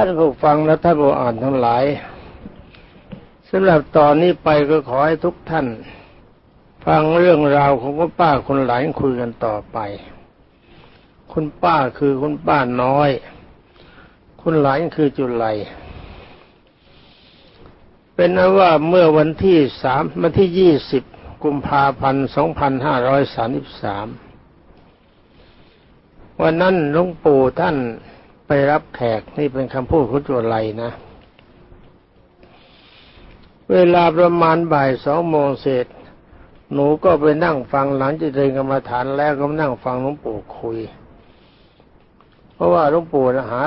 ท่านผู้ฟังและท่านผู้อ่านทั้งหลายสำหรับตอนนี้ไปก็ขอให้ทุกท่าน ฟังเรื่องราวของคุณป้าคนหลายคุยกันต่อไป คุณป้าคือคุณป้าน้อย คุณหลายคือจุไลเป็นนว่าเมื่อวันที่สามวันที่ยี่สิบกุมภาพันธ์สองพันห้าร้อยสามสิบสามวันนั้นหลวงปู่ท่าน ไปรับแขกนี่เป็นคำพูดของจุไลนะ เวลาประมาณบ่ายสองโมงเศษหนูก็ไปนั่งฟังหลังจากเดินกรรมฐานแล้วก็นั่งฟังหลวงปู่คุย เพราะว่าหลวงปู่หา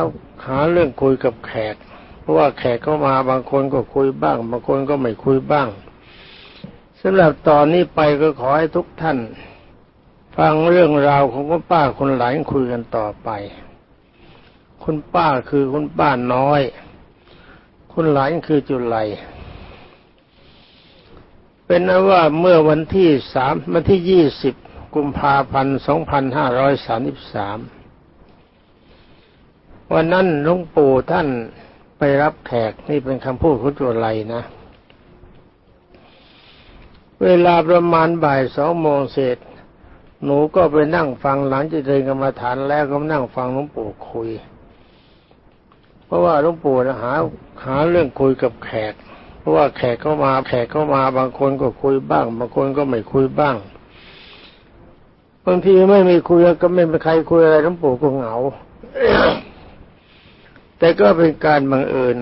หาเรื่องคุยกับแขก เพราะว่าแขกเข้ามาบางคนก็คุยบ้าง บางคนก็ไม่คุยบ้างสำหรับตอนนี้ไปก็ขอให้ทุกท่าน ฟังเรื่องราวของคุณป้าคนหลายคุยกันต่อไป คุณป้าคือคุณป้าน้อย คุณหลานคือจุไลเป็นนว่าเมื่อวันที่สามวันที่ยี่สิบกุมภาพันธ์สองพันห้าร้อยสามสิบสามวันนั้นหลวงปู่ท่านไปรับแขกนี่เป็นคำพูดของจุไลนะ เวลาประมาณบ่ายสองโมงเศษหนูก็ไปนั่งฟังหลังจากเดินกรรมฐานแล้วก็นั่งฟังหลวงปู่คุย เพราะว่าหลวงปู่หาหาเรื่องคุยกับแขก เพราะว่าแขกเข้ามาแขกเข้ามาบางคนก็คุยบ้าง บางคนก็ไม่คุยบ้างบางทีไม่มีคุยก็ไม่มีใครคุยอะไรหลวงปู่ก็เหงา แต่ก็เป็นการบังเอิญ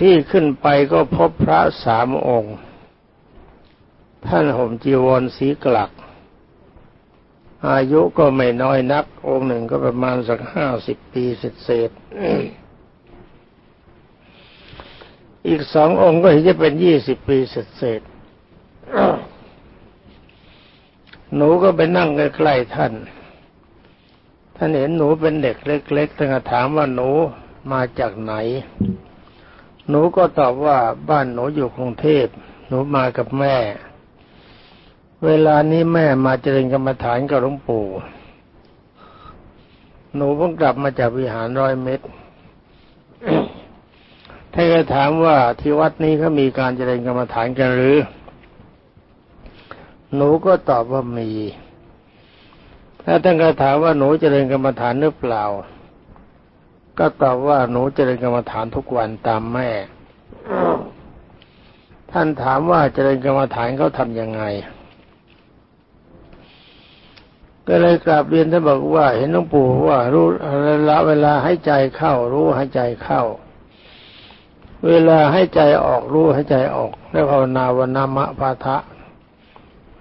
ที่ขึ้นไปก็พบพระสามองค์ ท่านห่มจีวรสีกลัก อายุก็ไม่น้อยนัก องค์หนึ่งก็ประมาณสักห้าสิบปีเศษอีกสององค์ก็เห็นจะเป็นยี่สิบปีเสร็จหนูก็ไปนั่งใกล้ๆท่าน ท่านเห็นหนูเป็นเด็กเล็กๆท่านก็ถามว่าหนูมาจากไหน หนูก็ตอบว่าบ้านหนูอยู่กรุงเทพหนูมากับแม่ เวลานี้แม่มาเจริญกรรมฐานกับหลวงปู่หนูเพิ่งกลับมาจากวิหารร้อยเมตรท่านก็ถามว่าที่วัดนี้เขามีการเจริญกรรมฐานกันหรือ หนูก็ตอบว่ามีถ้าท่านก็ถามว่าหนูเจริญกรรมฐานหรือเปล่า ก็ตอบว่าหนูเจริญกรรมฐานทุกวันตามแม่ ท่านถามว่าเจริญกรรมฐานเขาทำยังไง ก็เลยกราบเรียนท่านบอกว่า เห็นหลวงปู่ว่า รู้ละเวลาให้ใจเข้า รู้ให้ใจเข้า เวลาให้ใจออกรู้ให้ใจออกแล้วภาวนาวนามะพาทะ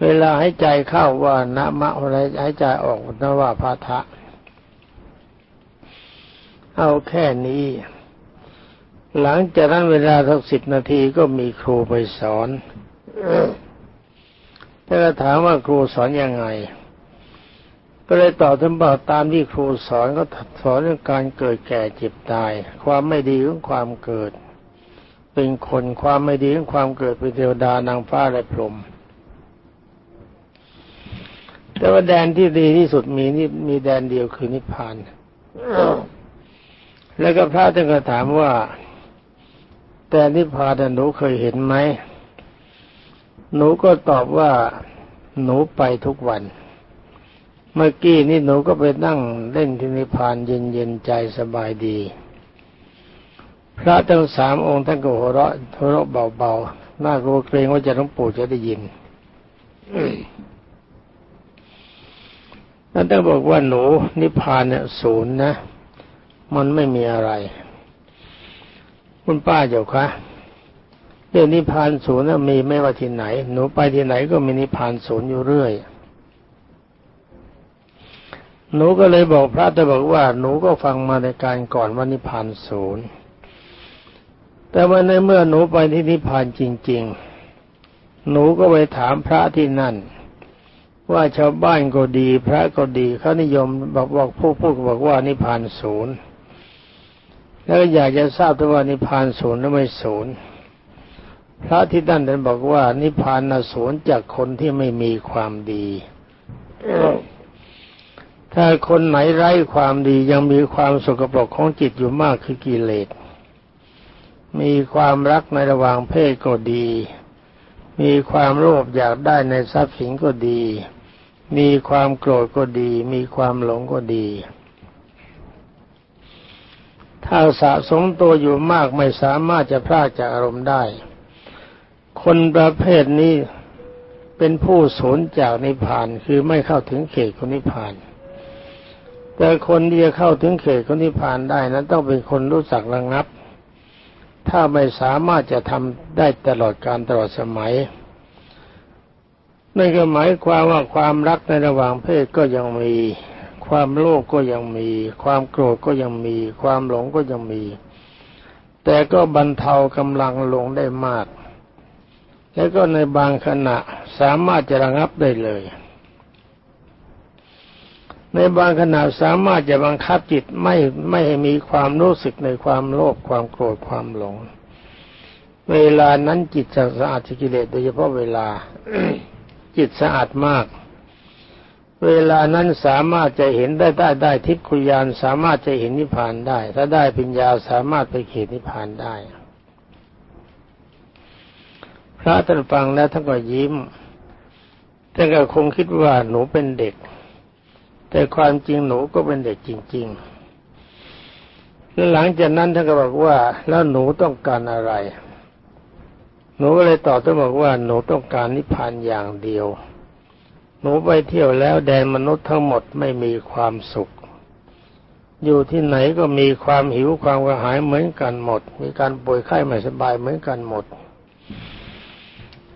เวลาให้ใจเข้าว่านามะอะไรให้ใจออกนว่าพาทะ เอาแค่นี้ หลังจากนั้นเวลาสักสิบนาทีก็มีครูไปสอนถ้าก็ถามว่าครูสอนยังไง ก็เลยตอบท่านบอกตามที่ครูสอนก็สอนเรื่องการเกิดแก่เจ็บตาย ความไม่ดีของความเกิด เป็นคนความไม่ดีของความเกิดเป็นเทวดานางฟ้าและพรหมแต่ว่าแดนที่ดีที่สุดมีนี่มีแดนเดียวคือนิพพานแล้วก็พระท่านก็ถามว่า แต่นิพพานหนูเคยเห็นไหมหนูก็ตอบว่า หนูไปทุกวัน เมื่อกี้นี่หนูก็ไปนั่งเล่นที่นิพพานเย็นๆใจสบายดี พระทั้งสามองค์ท่านก็หัวเราะหัวเราะเบาๆน่ากลัวเกรงว่าจะหลวงปู่จะได้ยินท่านต้องบอกว่าหนูนิพพานเนี่ยศูนย์นะ มันไม่มีอะไร คุณป้าเจ้าคะเรื่องนิพพานศูนย์มีไม่ว่าที่ไหน หนูไปที่ไหนก็มีนิพพานศูนย์อยู่เรื่อย หนูก็เลยบอกพระแต่บอกว่าหนูก็ฟังมาในการก่อนว่านิพพานศูนย์แต่ว่าในเมื่อหนูไปที่นิพพานจริง ๆ หนูก็ไปถามพระที่นั่น ว่าชาวบ้านก็ดี พระก็ดีเขานิยมบอกบอกผู้พูดบอกว่านิพพานศูนย์แล้วอยากจะทราบว่านิพพานศูนย์หรือไม่ศูนย์พระที่นั่นท่านบอกว่านิพพานศูนย์จากคนที่ไม่มีความดี ถ้าคนไหนไร้ความดียังมีความสกปรกของจิตอยู่มากคือกิเลส มีความรักในระหว่างเพศก็ดี มีความโลภอยากได้ในทรัพย์สินก็ดี มีความโกรธก็ดี มีความหลงก็ดี ถ้าสะสมตัวอยู่มากไม่สามารถจะพลากจากอารมณ์ได้ คนประเภทนี้เป็นผู้สูญจากนิพพานคือไม่เข้าถึงเขตของนิพพาน แต่คนที่จะเข้าถึงเขตของนิพพานได้นั้นต้องเป็นคนรู้จักระงับ ถ้าไม่สามารถจะทำได้ตลอดการตลอดสมัยนั่นก็หมายความว่าความรักในระหว่างเพศก็ยังมี ความโลภกก็ยังมี ความโกรธก็ยังมี ความหลงก็ยังมี แต่ก็บรรเทากำลังลงได้มาก แล้วก็ในบางขณะสามารถจะระงับได้เลย ในบางขณะสามารถจะบังคับจิตไม่ไม่ให้มีความรู้สึกในความโลภความโกรธความหลง เวลานั้นจิตจะสะอาดจากกิเลสโดยเฉพาะเวลา จิตสะอาดมาก เวลานั้นสามารถจะเห็นได้ได้ได้ทิพคุยานสามารถจะเห็นนิพพานได้ ถ้าได้ปัญญาสามารถไปเขตนิพพานได้ พระท่านฟังแล้วท่านก็ยิ้มท่านก็คงคิดว่าหนูเป็นเด็ก แต่ความจริงหนูก็เป็นเด็กจริง ๆ แล้วหลังจากนั้นท่านก็บอกว่า แล้วหนูต้องการอะไร หนูก็เลยตอบท่านบอกว่าหนูต้องการนิพพานอย่างเดียว หนูไปเที่ยวแล้วแดนมนุษย์ทั้งหมดไม่มีความสุข อยู่ที่ไหนก็มีความหิวความกระหายเหมือนกันหมด มีการป่วยไข้ไม่สบายเหมือนกันหมด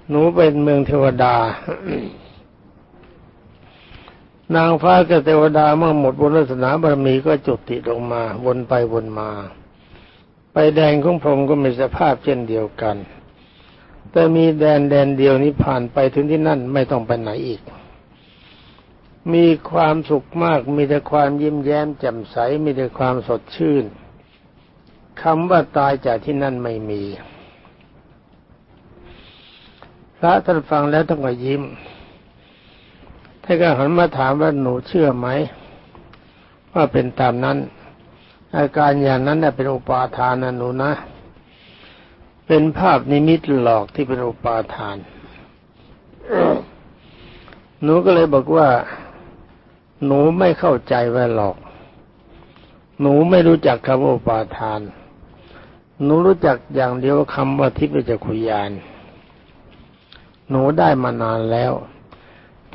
หนูเป็นเมืองเทวดา นางฟ้ากับเทวดาเมื่อหมดบุญลักษณะบารมีก็จุติลงมา วนไปวนมา ไปแดนของพรหมก็มีสภาพเช่นเดียวกัน แต่มีแดนแดนเดียวนี้ผ่านไปถึงที่นั่นไม่ต้องไปไหนอีก มีความสุขมากมีแต่ความยิ้มแย้มแจ่มใสมีแต่ความสดชื่นคำว่าตายจากที่นั่นไม่มี พระท่านฟังแล้วต้องก็ยิ้ม ท่านก็หันมาถามว่าหนูเชื่อไหมว่าเป็นตามนั้น อาการอย่างนั้นเป็นอุปาทานนะหนูนะ เป็นภาพนิมิตหลอกที่เป็นอุปาทานหนูก็เลยบอกว่า หนูไม่เข้าใจว่าหลอก หนูไม่รู้จักคำว่าอุปาทาน หนูรู้จักอย่างเดียวคำว่าทิพยจักขุยาน หนูได้มานานแล้ว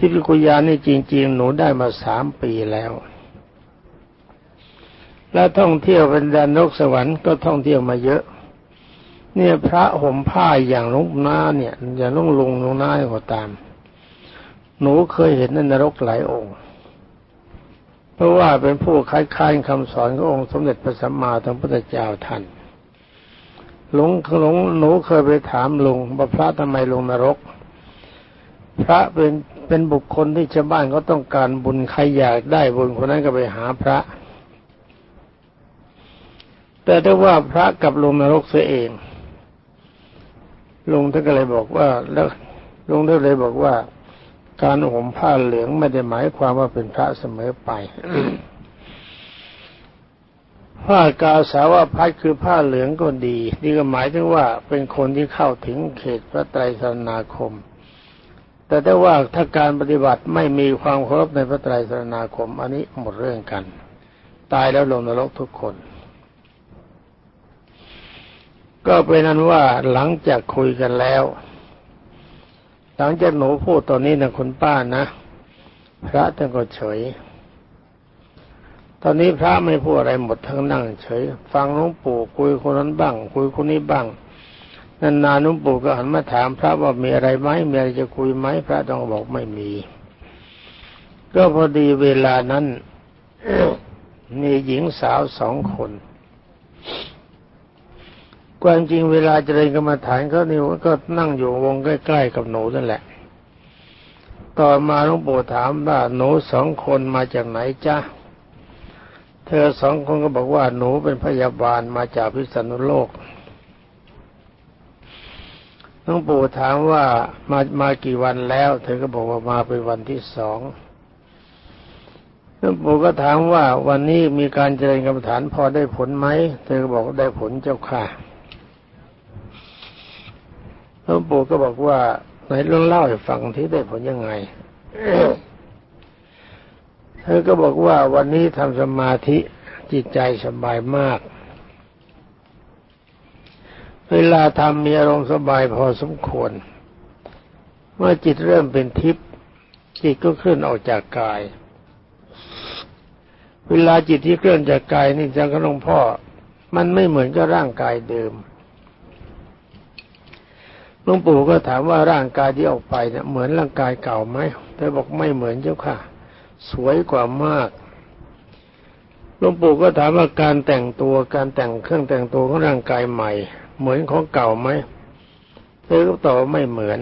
ทิพยกุยานนี่จริง ๆ หนูได้มาสามปีแล้ว แล้วท่องเที่ยวเป็นแดนนกสวรรค์ก็ท่องเที่ยวมาเยอะ เนี่ยพระห่มผ้าอย่างลุงน้าเนี่ยอย่างลุงลุงลุงน้าก็ตาม หนูเคยเห็นนนรกหลายองค์ เพราะว่าเป็นผู้คล้ายๆคำสอนขององค์สมเด็จพระสัมมาสัมพุทธเจ้าท่านหลงหลงหนูเคยไปถามลุงว่าพระทำไมลงนรก พระเป็น เป็นบุคคลที่ชาวบ้านเขาต้องการบุญใครอยากได้บุญคนนั้นก็ไปหาพระ แต่ถ้าว่าพระกับลงนรกเสียเองลุงท่านก็เลยบอกว่า แล้วลุงท่านเลยบอกว่า การห่มผ้าเหลืองไม่ได้หมายความว่าเป็นพระเสมอไปผ้ากาสาวพัดคือผ้าเหลืองก็ดี นี่ก็หมายถึงว่าเป็นคนที่เข้าถึงเขตพระไตรสรณาคม แต่ถ้าว่าถ้าการปฏิบัติไม่มีความเคารพในพระไตรสรณาคม อันนี้หมดเรื่องกัน ตายแล้วลงนรกทุกคน ก็เป็นนั้นว่าหลังจากคุยกันแล้ว หลังจากหนูพูดตอนนี้นะคุณป้านะ พระท่านก็เฉย ตอนนี้พระไม่พูดอะไรหมดทั้งนั่งเฉย ฟังหลวงปู่คุยคนนั้นบ้าง คุยคนนี้บ้าง นานๆนุ่มปู่ก็หันมาถามพระว่ามีอะไรไหมมีอะไรจะคุยไหมพระต้องบอกไม่มี ก็พอดีเวลานั้นมีหญิงสาวสองคนความจริงเวลาเจรียนกรรมฐานเขานี่ก็นั่งอยู่วงใกล้ๆกับหนูนั่นแหละ ต่อมาหลวงปู่ถามว่าหนูสองคนมาจากไหนจ๊ะ เธอสองคนก็บอกว่าหนูเป็นพยาบาลมาจากพิษณุโลก ลวงปู่ถามว่ามามากี่วันแล้ว เธอก็บอกว่ามาเป็นวันที่สองหลวงปู่ก็ถามว่าวันนี้มีการเจริญกรรมฐานพอได้ผลไหม เธอก็บอกได้ผลเจ้าค่ะหลวงปู่ก็บอกว่าไหนลองเล่าให้ฟังที่ได้ผลยังไง เธอก็บอกว่าวันนี้ทำสมาธิจิตใจสบายมาก เวลาทำมีอารมณ์สบายพอสมควร เมื่อจิตเริ่มเป็นทิพย์จิตก็เคลื่อนออกจากกาย เวลาจิตที่เคลื่อนจากกายนี่จังกระหลวงพ่อ มันไม่เหมือนกับร่างกายเดิมหลวงปู่ก็ถามว่าร่างกายที่ออกไปเนี่ยเหมือนร่างกายเก่าไหมเธอบอกไม่เหมือนเจ้าค่ะ สวยกว่ามาก หลวงปู่ก็ถามว่าการแต่งตัวการแต่งเครื่องแต่งตัวของร่างกายใหม่ เหมือนของเก่าไหมเธอก็ตอบว่าไม่เหมือน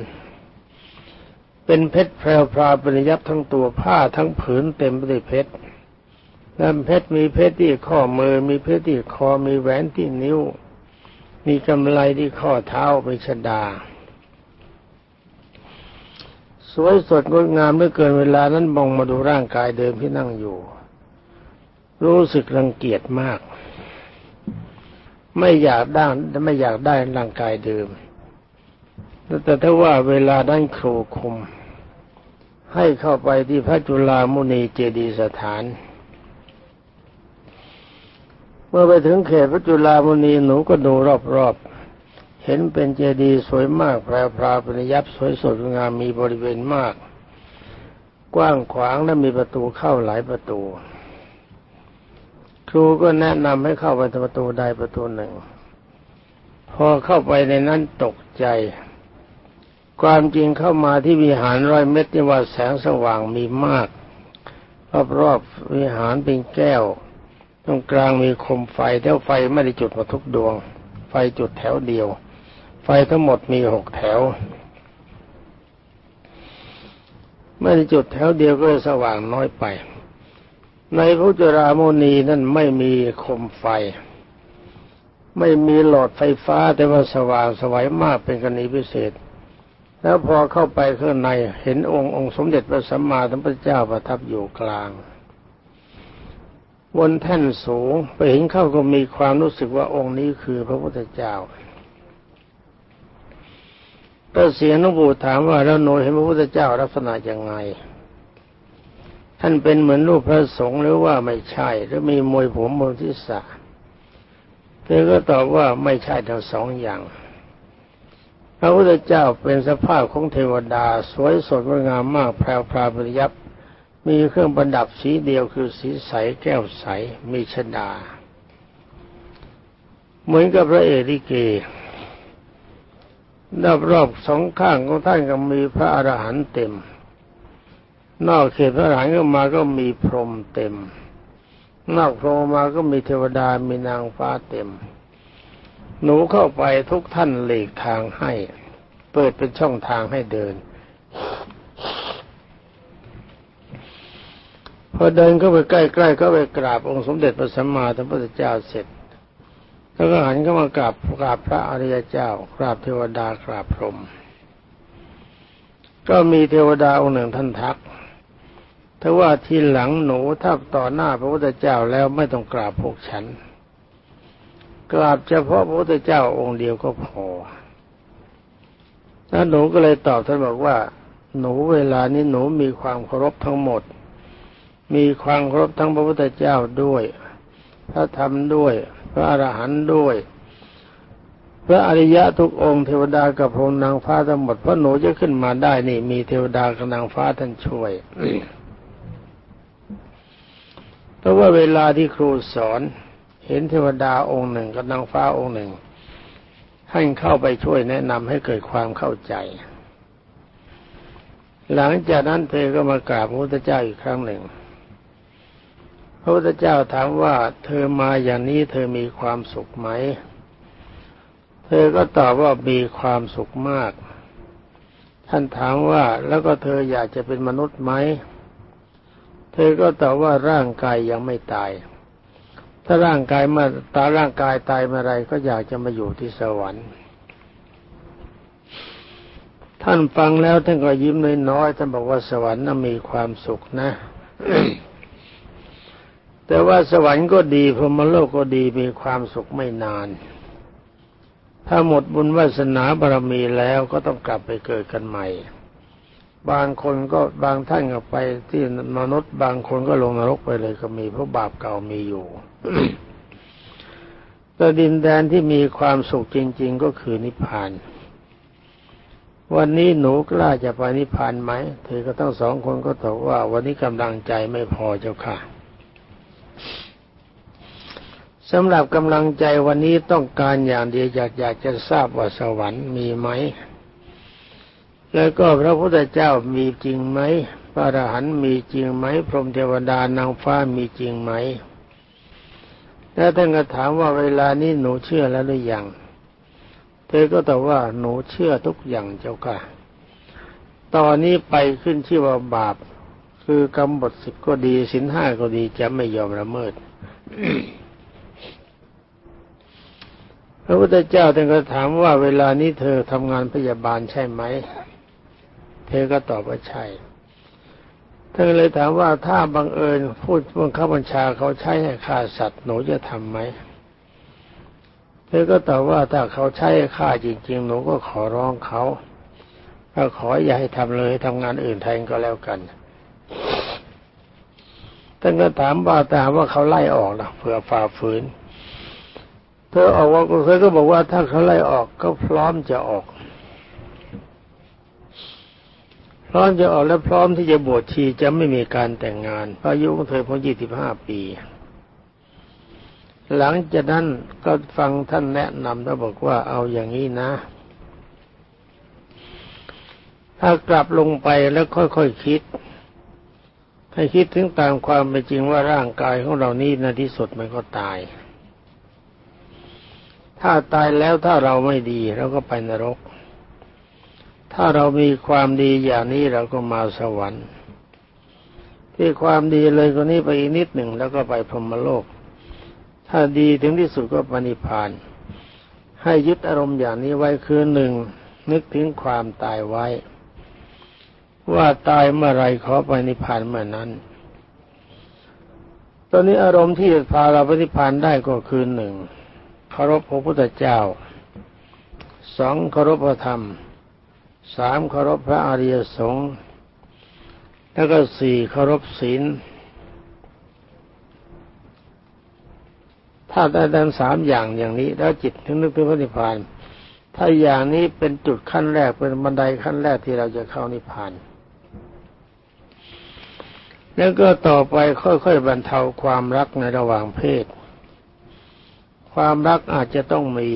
เป็นเพชรแพรวพราปริยับทั้งตัวผ้าทั้งผืนเต็มไปด้วยเพชรแล้วเพชรมีเพชรที่ข้อมือ มีเพชรที่คอมีแหวนที่นิ้ว มีกำไลที่ข้อเท้ามีชดา สวยสดงดงามเมื่อเกินเวลานั้นมองมาดูร่างกายเดิมที่นั่งอยู่ รู้สึกรังเกียจมาก ไม่อยากได้ไม่อยากได้ร่างกายเดิม แต่ถ้าว่าเวลาด้านครูคุม ให้เข้าไปที่พระจุลามุนีเจดีสถาน เมื่อไปถึงเขตพระจุลามุนีหนูก็ดูรอบๆ เห็นเป็นเจดีย์สวยมากแพรพราปริยับสวยสดงามมีบริเวณมาก กว้างขวางและมีประตูเข้าหลายประตู ครูก็แนะนำให้เข้าไปประตูใดประตูหนึ่ง พอเข้าไปในนั้นตกใจ ความจริงเข้ามาที่วิหารร้อยเมตรที่ว่าแสงสว่างมีมากรอบๆวิหารเป็นแก้ว ตรงกลางมีคมไฟแถวไฟไม่ได้จุดมาทุกดวง ไฟจุดแถวเดียว ไฟทั้งหมดมีหกแถวไม่ได้จุดแถวเดียวก็สว่างน้อยไป ในพระจราโมนีนั่นไม่มีคมไฟ ไม่มีหลอดไฟฟ้าแต่ว่าสว่างสวัยมากเป็นกรณีพิเศษ แล้วพอเข้าไปข้างในเห็นองค์องค์สมเด็จพระสัมมาสัมพุทธเจ้าประทับอยู่กลางบนแท่นสูงไปเห็นเข้าก็มีความรู้สึกว่าองค์นี้คือพระพุทธเจ้าก็เสียงนบูถามว่าแล้วโนเห็นพระพุทธเจ้าลักษณะยังไง ท่านเป็นเหมือนรูปพระสงฆ์หรือว่าไม่ใช่ หรือมีมวยผมบนทิศะเธอก็ตอบว่าไม่ใช่ทั้งสองอย่าง พระพุทธเจ้าเป็นสภาพของเทวดา สวยสดงดงามมากแพรวพราปริยับ มีเครื่องประดับสีเดียวคือสีใสแก้วใสมีชดา เหมือนกับพระเอริเกรอบๆสองข้างของท่านก็มีพระอรหันต์เต็ม นอกเขตพระหลานก็มาก็มีพรหมเต็ม นอกพรหมมาก็มีเทวดามีนางฟ้าเต็ม หนูเข้าไปทุกท่านหลีกทางให้ เปิดเป็นช่องทางให้เดิน พอเดินเข้าไปใกล้ๆก็ไปกราบองค์สมเด็จพระสัมมาสัมพุทธเจ้าเสร็จ แล้วก็หันเข้ามากราบกราบพระอริยเจ้ากราบเทวดากราบพรหมก็มีเทวดาองค์หนึ่งท่านทัก ถ้าว่าทีหลังหนูถ้าต่อหน้าพระพุทธเจ้าแล้วไม่ต้องกราบพวกฉัน กราบเฉพาะพระพุทธเจ้าองค์เดียวก็พอแล้วหนูก็เลยตอบท่านบอกว่า หนูเวลานี้หนูมีความเคารพทั้งหมด มีความเคารพทั้งพระพุทธเจ้าด้วย พระธรรมด้วย พระอรหันต์ด้วย พระอริยะทุกองค์เทวดากับพรหมนางฟ้าทั้งหมดเพราะหนูจะขึ้นมาได้นี่ มีเทวดากับนางฟ้าท่านช่วย เพราะว่าเวลาที่ครูสอนเห็นเทวดาองค์หนึ่งกับนางฟ้าองค์หนึ่งท่านเข้าไปช่วยแนะนำให้เกิดความเข้าใจ หลังจากนั้นเธอก็มากราบพระพุทธเจ้าอีกครั้งหนึ่ง พระพุทธเจ้าถามว่า เธอมาอย่างนี้เธอมีความสุขไหม เธอก็ตอบว่ามีความสุขมาก ท่านถามว่าแล้วก็เธออยากจะเป็นมนุษย์ไหม ธอก็ตอบว่าร่างกายยังไม่ตาย ถ้าร่างกายมาตาร่างกายตายเมื่อไรก็อยากจะมาอยู่ที่สวรรค์ ท่านฟังแล้วท่านก็ยิ้มน้อยๆท่านบอกว่าสวรรค์น่ะมีความสุขนะ แต่ว่าสวรรค์ก็ดีพรหมโลกก็ดีมีความสุขไม่นาน ถ้าหมดบุญวาสนาบารมีแล้วก็ต้องกลับไปเกิดกันใหม่ บางคนก็บางท่านก็ไปที่มนุษย์บางคนก็ลงนรกไปเลยก็มีเพราะบาปเก่ามีอยู่แต่ดินแดนที่มีความสุขจริง ๆ ก็คือนิพพาน วันนี้หนูกล้าจะไปนิพพานไหมเธอก็ต้องสองคนก็ตอบว่า วันนี้กำลังใจไม่พอเจ้าค่ะสำหรับกำลังใจวันนี้ต้องการอย่างเดียวอยากอยากจะทราบว่าสวรรค์มีไหม แล้วก็พระพุทธเจ้ามีจริงไหมพระอรหันต์มีจริงไหมพรหมเทวดานางฟ้ามีจริงไหมแล้วท่านก็ถามว่าเวลานี้หนูเชื่อแล้วหรือยังเธอก็ตอบว่าหนูเชื่อทุกอย่างเจ้าค่ะ ตอนนี้ไปขึ้นชื่อว่าบาป คือกรรมบทสิบก็ดีสินห้าก็ดีจะไม่ยอมละเมิดพระพุทธเจ้าท่านก็ถามว่าเวลานี้เธอทำงานพยาบาลใช่ไหม เธอก็ตอบว่าใช่ท่านเลยถามว่าถ้าบังเอิญพูดบังคับบัญชาเขาใช้ให้ฆ่าสัตว์หนูจะทำไหมเธอก็ตอบว่าถ้าเขาใช้ให้ฆ่าจริง ๆ หนูก็ขอร้องเขาก็ขออย่าให้ทำเลยทำงานอื่นแทนก็แล้วกันท่านก็ถามว่าแต่ว่าเขาไล่ออกนะเผื่อฝ่าฝืน เธอออกว่าเธอก็บอกว่าถ้าเขาไล่ออกก็พร้อมจะออก พร้อมจะออกและพร้อมที่จะบวชชีจะไม่มีการแต่งงานอายุของเธอพียงยี่สิบห้าปี หลังจากนั้นก็ฟังท่านแนะนำแล้วบอกว่าเอาอย่างนี้นะ ถ้ากลับลงไปแล้วค่อยๆคคิด ให้คิดถึงตามความเป็นจริงว่าร่างกายของเรานี้ในที่สุดมันก็ตาย ถ้าตายแล้วถ้าเราไม่ดีเราก็ไปนรก ถ้าเรามีความดีอย่างนี้เราก็มาสวรรค์ที่ความดีเลยคนนี้ไปอีกนิดหนึ่งแล้วก็ไปพรหมโลก ถ้าดีถึงที่สุดก็ปณิพาน ให้ยึดอารมณ์อย่างนี้ไว้คือหนึ่งนึกถึงความตายไว้ ว่าตายเมื่อไรขอไปนิพพานเมื่อนั้น ตอนนี้อารมณ์ที่พาเราไปนิพพานได้ก็คือหนึ่งเคารพพระพุทธเจ้าสองเคารพพระธรรม สามเคารพพระอริยสงฆ์แล้วก็สี่เคารพศีล ถ้าได้ดังสามอย่างอย่างนี้ แล้วจิตถึงนึกถึงพระนิพพาน ถ้าอย่างนี้เป็นจุดขั้นแรกเป็นบันไดขั้นแรกที่เราจะเข้านิพพาน แล้วก็ต่อไปค่อยๆบรรเทาความรักในระหว่างเพศ ความรักอาจจะต้องมี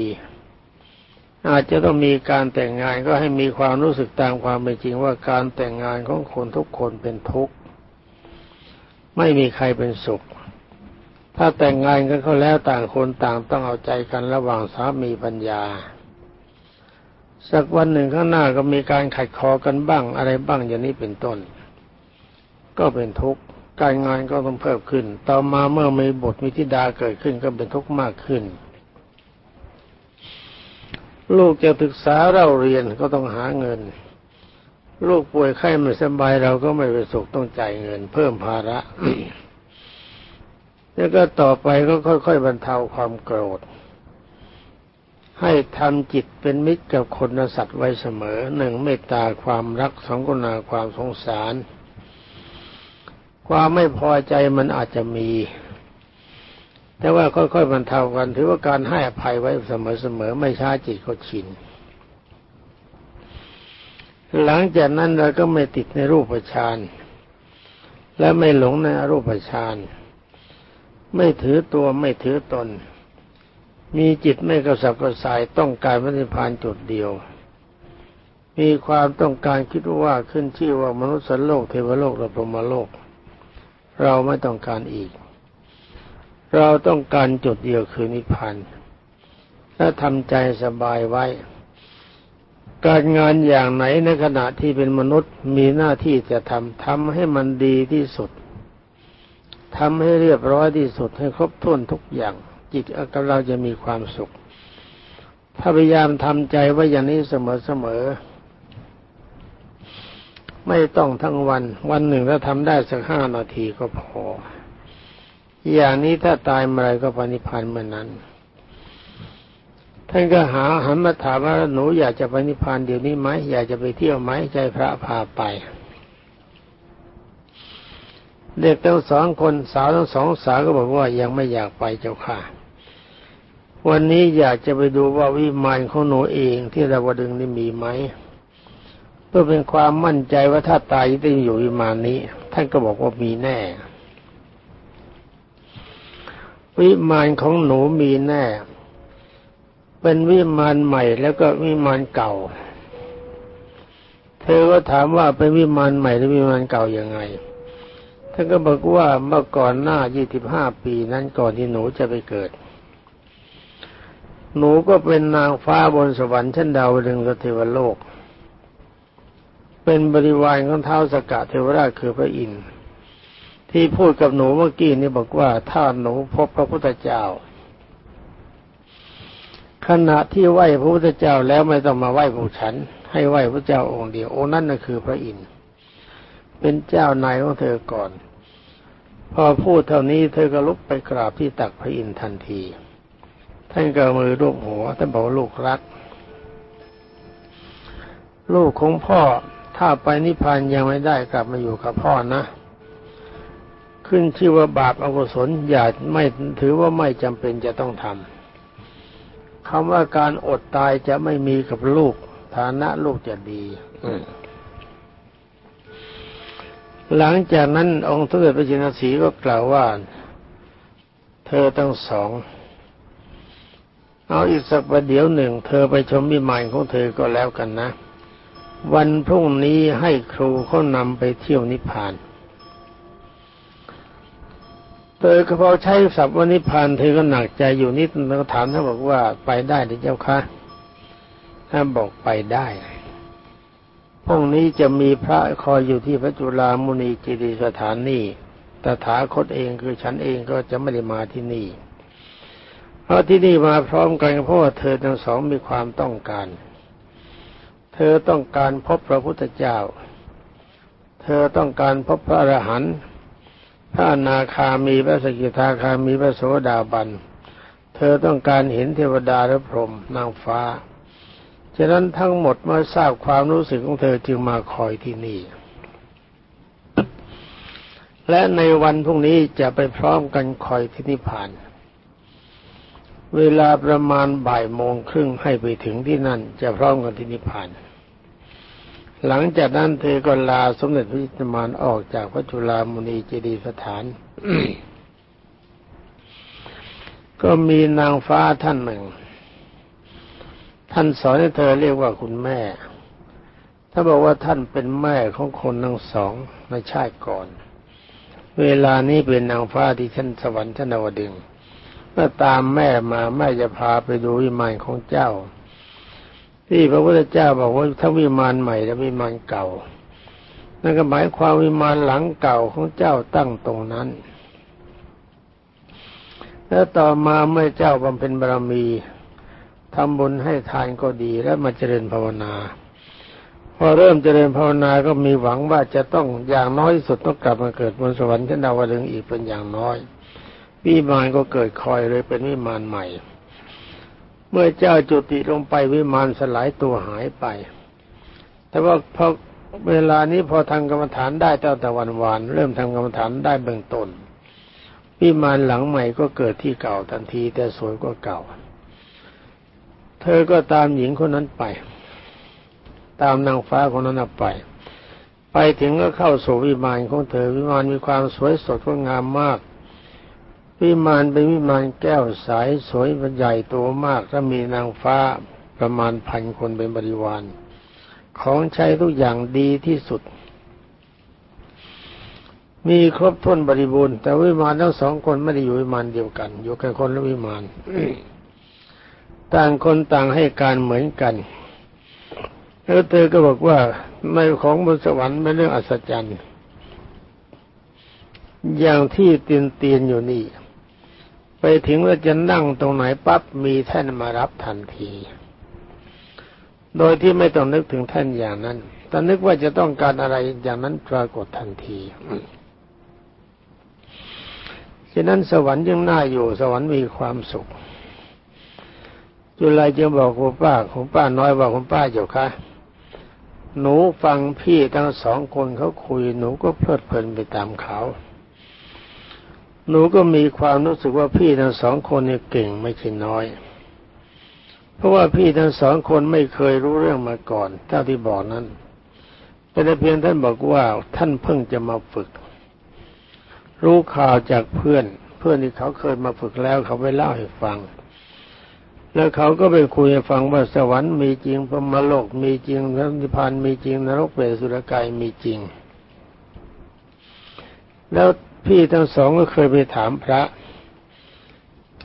อาจจะต้องมีการแต่งงานก็ให้มีความรู้สึกตามความเป็นจริงว่าการแต่งงานของคนทุกคนเป็นทุกข์ไม่มีใครเป็นสุข ถ้าแต่งงานกันเขาแล้วต่างคนต่างต้องเอาใจกันระหว่างสามีปัญญา สักวันหนึ่งข้างหน้าก็มีการขัดคอกันบ้างอะไรบ้างอย่างนี้เป็นต้น ก็เป็นทุกข์การงานก็ต้องเพิ่มขึ้น ต่อมาเมื่อมีบทมิธิดาเกิดขึ้นก็เป็นทุกข์มากขึ้น ลูกจะศึกษาเราเรียนก็ต้องหาเงิน ลูกป่วยไข้ไม่สบายเราก็ไม่ไปสุขต้องจ่ายเงิน เพิ่มภาระ แล้วก็ต่อไปก็ค่อยๆบรรเทาความโกรธ ให้ทำจิตเป็นมิตรกับคนและสัตว์ไว้เสมอหนึ่งเมตตาความรักสองกุณาความสงสาร ความไม่พอใจมันอาจจะมี แต่ว่าค่อยๆบรรเทากัน ถือว่าการให้อภัยไว้เสมอๆไม่ช้าจิตก็ชิน หลังจากนั้นเราก็ไม่ติดในรูปฌานและไม่หลงในอรูปฌานไม่ถือตัวไม่ถือตน มีจิตไม่กระสับกระส่ายต้องการพระนิพพานจุดเดียว มีความต้องการคิดว่าขึ้นชื่อว่ามนุษย์โลกเทวโลกและพรหมโลก เราไม่ต้องการอีก เราต้องการจุดเดียวคือนิพพานและทำใจสบายไว้ การงานอย่างไหนในขณะที่เป็นมนุษย์มีหน้าที่จะทำทำให้มันดีที่สุดทำให้เรียบร้อยที่สุดให้ครบถ้วนทุกอย่าง จิตกับเราจะมีความสุข ถ้าพยายามทำใจไว้อย่างนี้เสมอๆไม่ต้องทั้งวัน วันหนึ่งถ้าทำได้สักห้านาทีก็พอ อย่างนี้ถ้าตายเมื่อไรก็ปณิพันธ์เมื่อนั้น ท่านก็หาหันมาถามว่าหนูอยากจะปณิพันธ์เดี๋ยวนี้ไหมอยากจะไปเที่ยวไหมใจพระพาไป เด็กทั้งสองคนสาวทั้งสองสาวก็บอกว่ายังไม่อยากไปเจ้าค่ะ วันนี้อยากจะไปดูว่าวิมานของหนูเองที่ดาวดึงนี่มีไหมเพื่อเป็นความมั่นใจว่าถ้าตายจะอยู่วิมานนี้ ท่านก็บอกว่ามีแน่ วิมานของหนูมีแน่ เป็นวิมานใหม่แล้วก็วิมานเก่า เธอก็ถามว่าเป็นวิมานใหม่หรือวิมานเก่ายังไงท่านก็บอกว่าเมื่อก่อนหน้ายี่สิบห้าปีนั้นก่อนที่หนูจะไปเกิด หนูก็เป็นนางฟ้าบนสวรรค์ชั้นดาวดึงสเทวโลก เป็นบริวารของเท้าสกะเทวราชคือพระอินทร์ ที่พูดกับหนูเมื่อกี้นี่บอกว่า ถ้าหนูพบพระพุทธเจ้า ขณะที่ไหว้พระพุทธเจ้าแล้วไม่ต้องมาไหว้ผู้ฉัน ให้ไหว้พระเจ้าองค์เดียวองค์นั้นน่ะคือพระอินทร์เป็นเจ้านายของเธอก่อน พอพูดเท่านี้เธอก็ลุกไปกราบที่ตักพระอินทร์ทันที ท่านก็มือรูปหัวท่านบอกลูกรัก ลูกของพ่อถ้าไปนิพพานยังไม่ได้กลับมาอยู่กับพ่อนะ ขึ้นชื่อว่าบาปอกุศลอย่าไม่ถือว่าไม่จำเป็นจะต้องทำคำว่าการอดตายจะไม่มีกับลูก ฐานะลูกจะดีหลังจากนั้นองค์ทเดชพระจินสีก็กล่าวว่า เธอทั้งสอง เอาอีกสักประเดี๋ยวหนึ่ง เธอไปชมวิมานของเธอก็แล้วกันนะ วันพรุ่งนี้ให้ครูเขานำไปเที่ยวนิพพาน เธอก็พอใช้ศัพท์วนิพพานเธอก็หนักใจอยู่นิดนึงก็ถามท่านบอกว่าไปได้หรือเจ้าคะท่านบอกไปได้พรุ่งนี้จะมีพระคอยอยู่ที่พระจุลามุนีจิริสถานนี่ตถาคตเองคือฉันเองก็จะไม่ได้มาที่นี่ เพราะที่นี่มาพร้อมกันเพราะว่าเธอทั้งสองมีความต้องการ เธอต้องการพบพระพุทธเจ้า เธอต้องการพบพระอรหันต์ พระนาคามีพระสกิทาคามีพระโสดาบัน เธอต้องการเห็นเทวดาและพรหมนางฟ้า ฉะนั้นทั้งหมดเมื่อทราบความรู้สึกของเธอจึงมาคอยที่นี่ และในวันพรุ่งนี้จะไปพร้อมกันคอยที่นิพพาน เวลาประมาณบ่ายโมงครึ่งให้ไปถึงที่นั่นจะพร้อมกันที่นิพพาน หลังจากนั้นเธอก็ลาสมเด็จพระจิตมานออกจากพระจุลามุนีเจดีสถาน ก็มีนางฟ้าท่านหนึ่ง ท่านสอนให้เธอเรียกว่าคุณแม่ ถ้าบอกว่าท่านเป็นแม่ของคนทั้งสองในชาติก่อน เวลานี้เป็นนางฟ้าที่ชั้นสวรรค์ชั้นดาวดึงเมื่อตามแม่มาแม่จะพาไปดูวิมานของเจ้า ที่พระพุทธเจ้าบอกว่าถ้าวิมานใหม่และวิมานเก่า นั่นก็หมายความวิมานหลังเก่าของเจ้าตั้งตรงนั้น แล้วต่อมาเมื่อเจ้าบำเพ็ญบารมีทำบุญให้ทานก็ดีแล้วมาเจริญภาวนา พอเริ่มเจริญภาวนาก็มีหวังว่าจะต้องอย่างน้อยสุดต้องกลับมาเกิดบนสวรรค์ชั้นดาวดึงอีกเป็นอย่างน้อยวิมานก็เกิดคอยเลยเป็นวิมานใหม่ เมื่อเจ้าจุติลงไปวิมานสลายตัวหายไป แต่ว่าพอเวลานี้พอทำกรรมฐานได้ตั้งแต่วันวานเริ่มทำกรรมฐานได้เบื้องต้นวิมานหลังใหม่ก็เกิดที่เก่าทันที แต่สวยกว่าเก่า เธอก็ตามหญิงคนนั้นไป ตามนางฟ้าคนนั้นไป ไปถึงก็เข้าสู่วิมานของเธอวิมานมีความสวยสดงดงามมาก วิมานเป็นวิมานแก้วสายสวยใหญ่โตมากและมีนางฟ้าประมาณพันคนเป็นบริวาร ของใช้ทุกอย่างดีที่สุด มีครบถ้วนบริบูรณ์ แต่วิมานทั้งสองคนไม่ได้อยู่วิมานเดียวกัน อยู่แค่คนละวิมานต่างคนต่างให้การเหมือนกันแล้วเธอก็บอกว่าในของบนสวรรค์เป็นเรื่องอัศจรรย์อย่างที่เตียนเตียนอยู่นี่ ไปถึงว่าจะนั่งตรงไหนปั๊บมีท่านมารับทันที โดยที่ไม่ต้องนึกถึงท่านอย่างนั้นแต่นึกว่าจะต้องการอะไรอย่างนั้นปรากฏทันทีฉะนั้นสวรรค์ยังน่าอยู่สวรรค์มีความสุข จุลัยจึงบอกคุณป้าคุณป้าน้อยว่าคุณป้าเจ้าค่ะหนูฟังพี่ทั้งสองคนเขาคุยหนูก็เพลิดเพลินไปตามเขา หนูก็มีความรู้สึกว่าพี่ทั้งสองคนเนี่ยเก่งไม่ใช่น้อย เพราะว่าพี่ทั้งสองคนไม่เคยรู้เรื่องมาก่อนเท่าที่บอกนั้นเป็นเพียงท่านบอกว่าท่านเพิ่งจะมาฝึก รู้ข่าวจากเพื่อน เพื่อนที่เขาเคยมาฝึกแล้วเขาไปเล่าให้ฟัง แล้วเขาก็ไปคุยให้ฟังว่าสวรรค์มีจริงพรมโลกมีจริงนิพพานมีจริงนรกเปรตสุรกายมีจริง แล้ว พี่ทั้งสองก็เคยไปถามพระ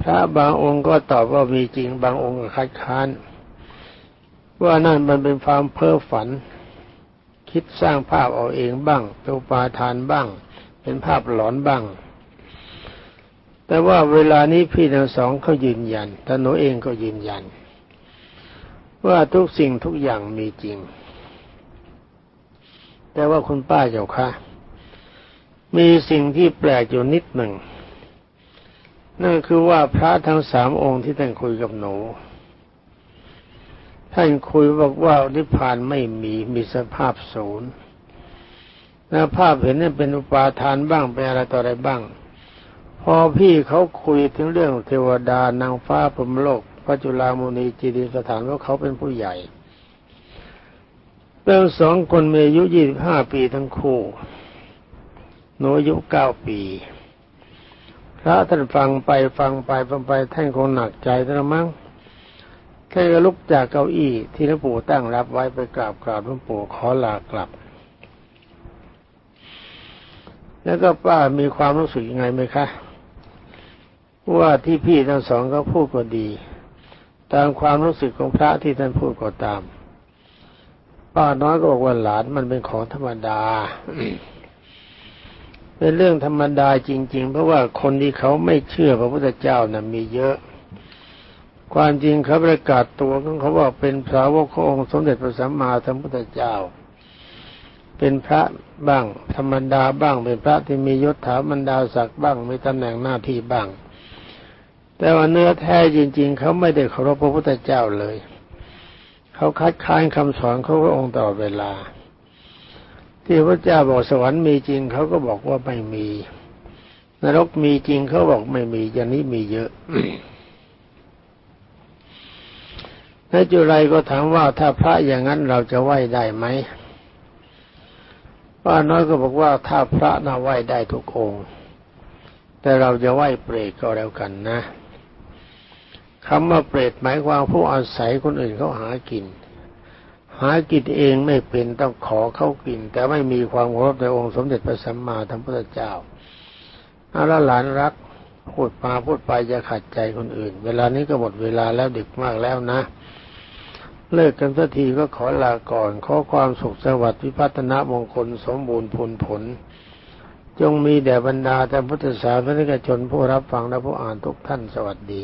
พระบางองค์ก็ตอบว่ามีจริง บางองค์ก็คัดค้าน ว่านั่นมันเป็นความเพ้อฝัน คิดสร้างภาพเอาเองบ้างเป็นปาทานบ้าง เป็นภาพหลอนบ้าง แต่ว่าเวลานี้พี่ทั้งสองเขายืนยันแต่หนูเองก็ยืนยัน ว่าทุกสิ่งทุกอย่างมีจริง แต่ว่าคุณป้าเจ้าค่ะ มีสิ่งที่แปลกอยู่นิดหนึ่ง นั่นคือว่าพระทั้งสามองค์ที่ท่านคุยกับหนูท่านคุยบอกว่านิพพานไม่มีมีสภาพศูนย์แล้วภาพเห็นนั่นเป็นอุปาทานบ้างเป็นอะไรต่ออะไรบ้าง พอพี่เขาคุยถึงเรื่องเทวดานางฟ้าพรมโลกพระจุลามุนีจีดีสถานว่าเขาเป็นผู้ใหญ่เรื่องสองคนมีอายุยี่สิบห้าปีทั้งคู่ หนูอายุเก้าปี พระท่านฟังไปฟังไปฟังไปท่านคงหนักใจท่านมั้งท่านก็ลุกจากเก้าอี้ที่หลวงปู่ตั้งรับไว้ไปกราบกราบหลวงปู่ขอลากลับ แล้วก็ป้ามีความรู้สึกยังไงไหมคะ ว่าที่พี่ทั้งสองเขาพูดก็ดี ตามความรู้สึกของพระที่ท่านพูดก็ตาม ป้าน้อยก็บอกว่าหลานมันเป็นของธรรมดา เป็นเรื่องธรรมดาจริง ๆ เพราะว่าคนที่เขาไม่เชื่อพระพุทธเจ้านะ่ะมีเยอะ ความจริงเขาประกาศตัวของเขาว่าเป็นพระวกขององค์สมเด็จพระสัมมาสัมพุทธเจ้า เป็นพระบ้าง ธรรมดาบ้าง เป็นพระที่มียศถาบรรดาศักดิ์บ้าง มีตำแหน่งหน้าที่บ้าง แต่ว่าเนื้อแท้จริง ๆ เขาไม่ได้เคารพพระพุทธเจ้าเลย เขาคัดค้านคำสอนของพระองค์ตลอดเวลา ที่พระเจ้าบอกสวรรค์มีจริงเขาก็บอกว่าไม่มี นรกมีจริงเขาบอกไม่มีอย่างนี้มีเยอะนายจุไรก็ถามว่าถ้าพระอย่างนั้นเราจะไหว้ได้ไหมป้าน้อยก็บอกว่าถ้าพระน่าไหว้ได้ทุกองค์ แต่เราจะไหว้เปรตก็แล้วกันนะคำว่าเปรตหมายความผู้อาศัยคนอื่นเขาหากิน หากินเองไม่เป็นต้องขอเข้ากิน แต่ไม่มีความเคารพในองค์สมเด็จพระสัมมาสัมพุทธเจ้าอาละหลานรักพูดมาพูดไปจะขัดใจคนอื่น เวลานี้ก็หมดเวลาแล้วดึกมากแล้วนะ เลิกกันสักทีก็ขอลาก่อน ขอความสุขสวัสดิ์วิพัฒนามงคลสมบูรณ์ผลผล จงมีแด่บรรดาท่านพุทธศาสนิกชนผู้รับฟังและผู้อ่านทุกท่านสวัสดี